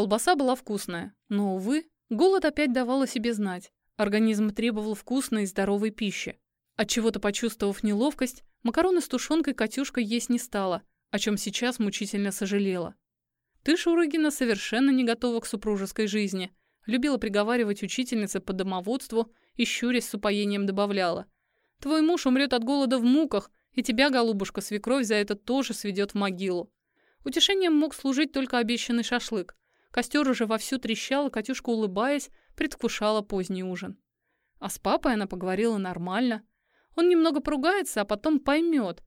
Колбаса была вкусная, но, увы, голод опять давал о себе знать. Организм требовал вкусной и здоровой пищи. Отчего-то почувствовав неловкость, макароны с тушенкой Катюшка есть не стала, о чем сейчас мучительно сожалела. Ты, Шурыгина, совершенно не готова к супружеской жизни. Любила приговаривать учительница по домоводству и щурясь с упоением добавляла. Твой муж умрет от голода в муках, и тебя, голубушка, свекровь за это тоже сведет в могилу. Утешением мог служить только обещанный шашлык. Костер уже вовсю трещал, и Катюшка, улыбаясь, предвкушала поздний ужин. А с папой она поговорила нормально. Он немного поругается, а потом поймет.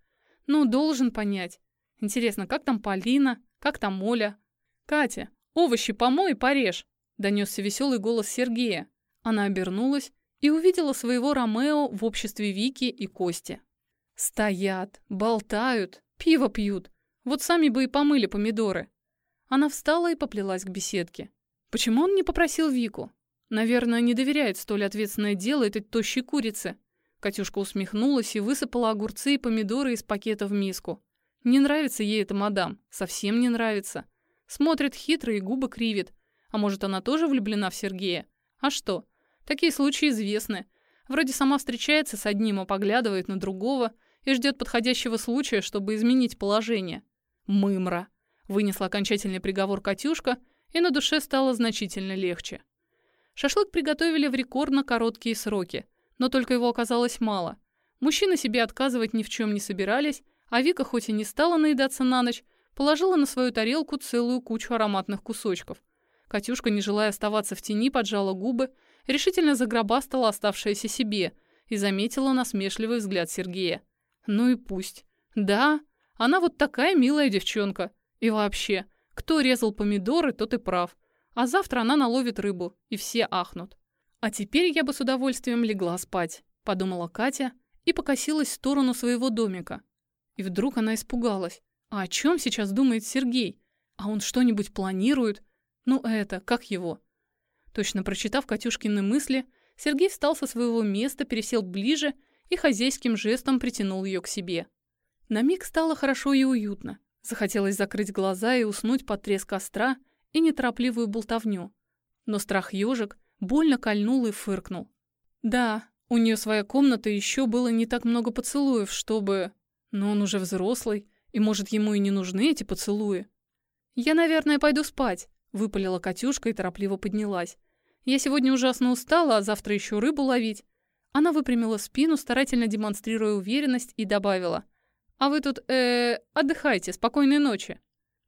Ну, должен понять. Интересно, как там Полина, как там Оля? «Катя, овощи помой и порежь!» — донесся веселый голос Сергея. Она обернулась и увидела своего Ромео в обществе Вики и Кости. Стоят, болтают, пиво пьют. Вот сами бы и помыли помидоры. Она встала и поплелась к беседке. Почему он не попросил Вику? Наверное, не доверяет столь ответственное дело этой тощей курице. Катюшка усмехнулась и высыпала огурцы и помидоры из пакета в миску. Не нравится ей эта мадам, совсем не нравится. Смотрит хитро и губы кривит. А может, она тоже влюблена в Сергея? А что? Такие случаи известны. Вроде сама встречается с одним, а поглядывает на другого и ждет подходящего случая, чтобы изменить положение. Мымра. Вынесла окончательный приговор Катюшка, и на душе стало значительно легче. Шашлык приготовили в рекордно короткие сроки, но только его оказалось мало. Мужчины себе отказывать ни в чем не собирались, а Вика хоть и не стала наедаться на ночь, положила на свою тарелку целую кучу ароматных кусочков. Катюшка, не желая оставаться в тени, поджала губы, решительно загробастала оставшееся себе и заметила насмешливый взгляд Сергея. Ну и пусть. Да, она вот такая милая девчонка. И вообще, кто резал помидоры, тот и прав. А завтра она наловит рыбу, и все ахнут. А теперь я бы с удовольствием легла спать, подумала Катя и покосилась в сторону своего домика. И вдруг она испугалась. А о чем сейчас думает Сергей? А он что-нибудь планирует? Ну это, как его? Точно прочитав Катюшкины мысли, Сергей встал со своего места, пересел ближе и хозяйским жестом притянул ее к себе. На миг стало хорошо и уютно. Захотелось закрыть глаза и уснуть под треск костра и неторопливую болтовню. Но страх ежик больно кольнул и фыркнул. Да, у нее своя комната, еще было не так много поцелуев, чтобы... Но он уже взрослый, и, может, ему и не нужны эти поцелуи? «Я, наверное, пойду спать», — выпалила Катюшка и торопливо поднялась. «Я сегодня ужасно устала, а завтра еще рыбу ловить». Она выпрямила спину, старательно демонстрируя уверенность, и добавила. «А вы тут, э, отдыхайте, спокойной ночи».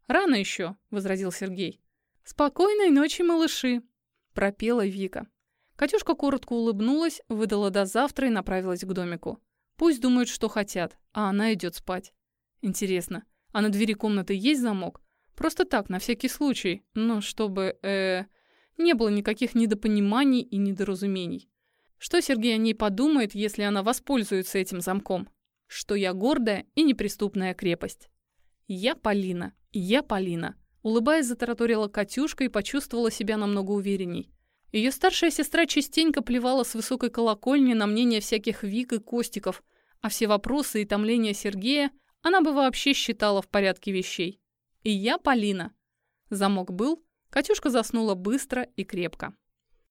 «Рано еще», — возразил Сергей. «Спокойной ночи, малыши», — пропела Вика. Катюшка коротко улыбнулась, выдала до завтра и направилась к домику. Пусть думают, что хотят, а она идет спать. Интересно, а на двери комнаты есть замок? Просто так, на всякий случай, но чтобы, э, не было никаких недопониманий и недоразумений. Что Сергей о ней подумает, если она воспользуется этим замком? Что я гордая и неприступная крепость. Я Полина, я Полина. Улыбаясь, затараторила Катюшка и почувствовала себя намного уверенней. Ее старшая сестра частенько плевала с высокой колокольни на мнение всяких Вик и Костиков, а все вопросы и томления Сергея – она бы вообще считала в порядке вещей. И я Полина. Замок был, Катюшка заснула быстро и крепко.